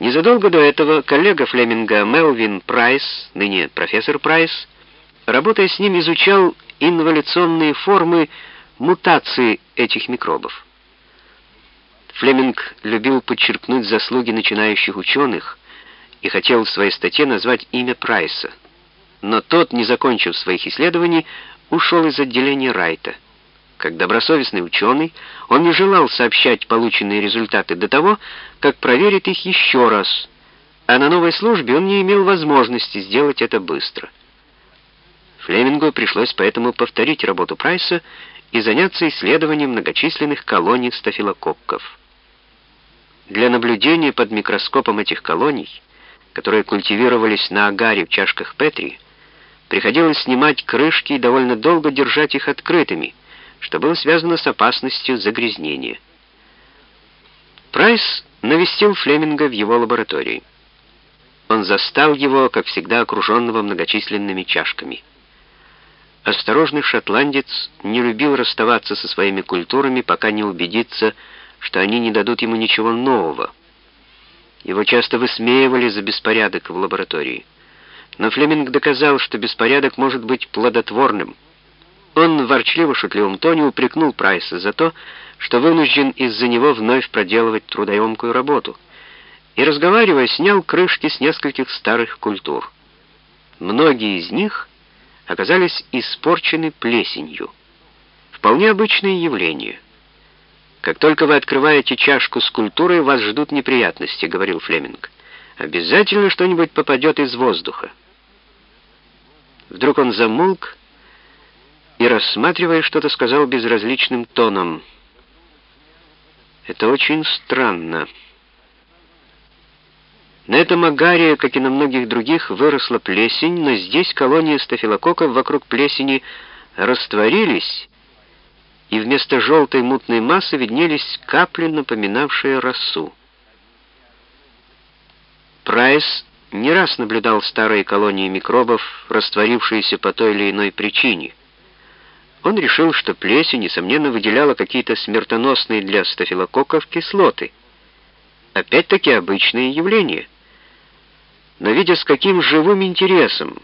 Незадолго до этого коллега Флеминга Мелвин Прайс, ныне профессор Прайс, работая с ним, изучал инволюционные формы мутации этих микробов. Флеминг любил подчеркнуть заслуги начинающих ученых и хотел в своей статье назвать имя Прайса. Но тот, не закончив своих исследований, ушел из отделения Райта. Как добросовестный ученый, он не желал сообщать полученные результаты до того, как проверит их еще раз, а на новой службе он не имел возможности сделать это быстро. Флемингу пришлось поэтому повторить работу Прайса и заняться исследованием многочисленных колоний стафилококков. Для наблюдения под микроскопом этих колоний, которые культивировались на агаре в чашках Петри, приходилось снимать крышки и довольно долго держать их открытыми, что было связано с опасностью загрязнения. Прайс навестил Флеминга в его лаборатории. Он застал его, как всегда, окруженного многочисленными чашками. Осторожный шотландец не любил расставаться со своими культурами, пока не убедится, что они не дадут ему ничего нового. Его часто высмеивали за беспорядок в лаборатории. Но Флеминг доказал, что беспорядок может быть плодотворным. Он в ворчливо-шутливом тоне упрекнул Прайса за то, что вынужден из-за него вновь проделывать трудоемкую работу, и, разговаривая, снял крышки с нескольких старых культур. Многие из них оказались испорчены плесенью. Вполне обычное явление. «Как только вы открываете чашку с культурой, вас ждут неприятности», — говорил Флеминг. «Обязательно что-нибудь попадет из воздуха». Вдруг он замолк и, рассматривая что-то, сказал безразличным тоном. «Это очень странно». На этом агаре, как и на многих других, выросла плесень, но здесь колонии стафилококков вокруг плесени растворились, и вместо желтой мутной массы виднелись капли, напоминавшие росу. Прайс не раз наблюдал старые колонии микробов, растворившиеся по той или иной причине. Он решил, что плесень, несомненно, выделяла какие-то смертоносные для стафилококков кислоты. Опять-таки обычное явление — но видя, с каким живым интересом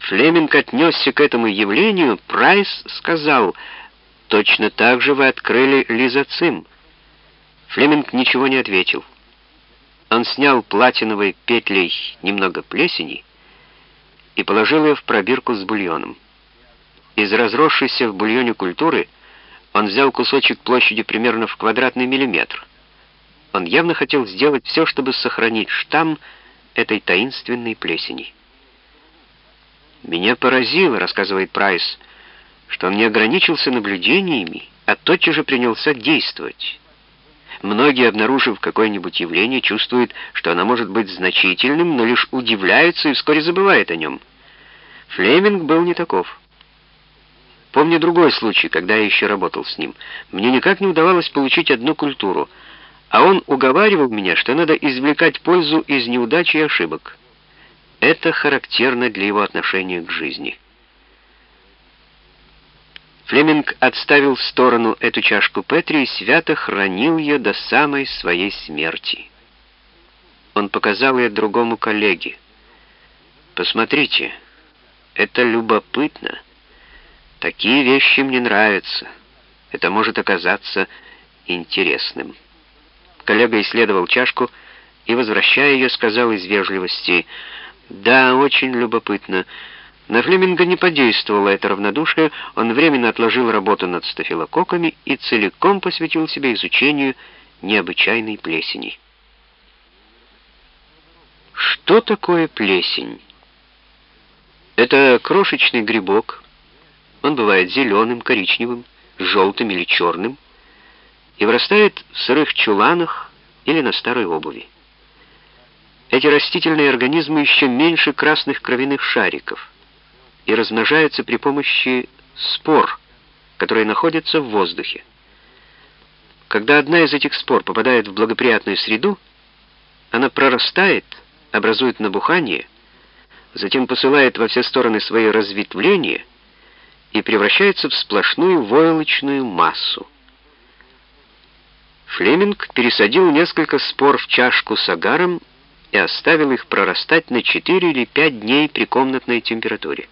Флеминг отнесся к этому явлению, Прайс сказал, «Точно так же вы открыли лизоцим». Флеминг ничего не ответил. Он снял платиновой петлей немного плесени и положил ее в пробирку с бульоном. Из разросшейся в бульоне культуры он взял кусочек площадью примерно в квадратный миллиметр. Он явно хотел сделать все, чтобы сохранить штамм, этой таинственной плесени. «Меня поразило», — рассказывает Прайс, что он не ограничился наблюдениями, а тотчас же принялся действовать. Многие, обнаружив какое-нибудь явление, чувствуют, что оно может быть значительным, но лишь удивляются и вскоре забывают о нем. Флеминг был не таков. Помню другой случай, когда я еще работал с ним. Мне никак не удавалось получить одну культуру — а он уговаривал меня, что надо извлекать пользу из неудач и ошибок. Это характерно для его отношения к жизни. Флеминг отставил в сторону эту чашку Петри и свято хранил ее до самой своей смерти. Он показал ее другому коллеге. «Посмотрите, это любопытно. Такие вещи мне нравятся. Это может оказаться интересным». Коллега исследовал чашку и, возвращая ее, сказал из вежливости, «Да, очень любопытно». На Флеминга не подействовало это равнодушие, он временно отложил работу над стафилококками и целиком посвятил себя изучению необычайной плесени. Что такое плесень? Это крошечный грибок. Он бывает зеленым, коричневым, желтым или черным и вырастает в сырых чуланах или на старой обуви. Эти растительные организмы еще меньше красных кровяных шариков и размножаются при помощи спор, которые находятся в воздухе. Когда одна из этих спор попадает в благоприятную среду, она прорастает, образует набухание, затем посылает во все стороны свои разветвления и превращается в сплошную войлочную массу. Флеминг пересадил несколько спор в чашку с агаром и оставил их прорастать на 4 или 5 дней при комнатной температуре.